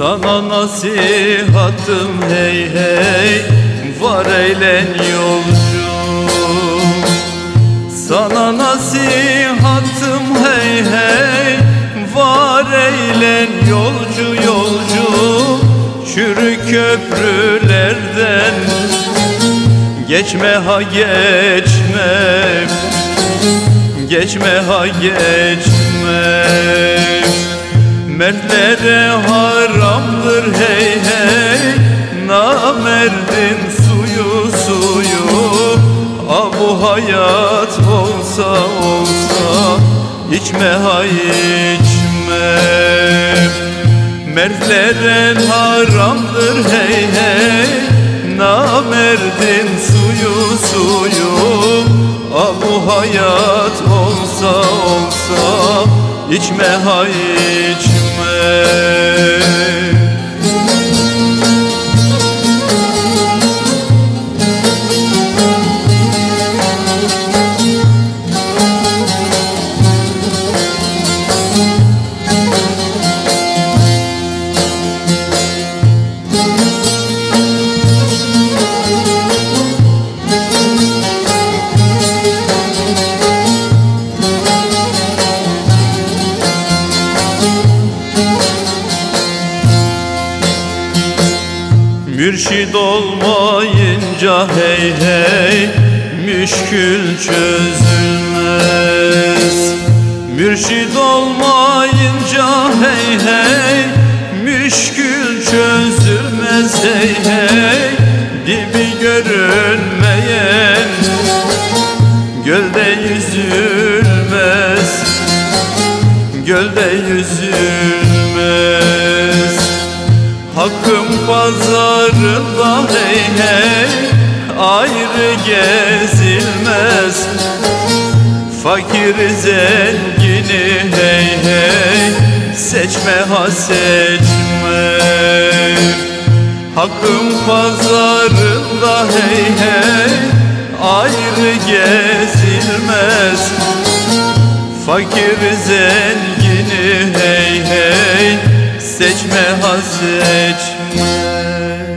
Sana nasihatım hey hey Var eğlen yolcu sana nasihatım hey hey Var eğlen yolcu yolcu Çürük köprülerden. Geçme ha geçme Geçme ha geçme. Mertlere haramdır hey hey Namerdin suyu Ah bu hayat olsa olsa içme ha içme. Mertlere haramdır hey hey. Namerdin suyu suyu. Ah bu hayat olsa olsa içme ha içme Mürşid olmayınca hey hey Müşkül çözülmez. Mürşid olmayınca hey hey Müşkül çözülmez. Hey hey Dibi görünmeyen Gölde yüzülmez. Gölde yüzülmez pazarında hey hey Ayrı gezilmez. Fakir zengini hey hey Seçme ha seçme. Hakkın pazarında hey hey Ayrı gezilmez. Fakir zengini hey hey Seçme ha seçme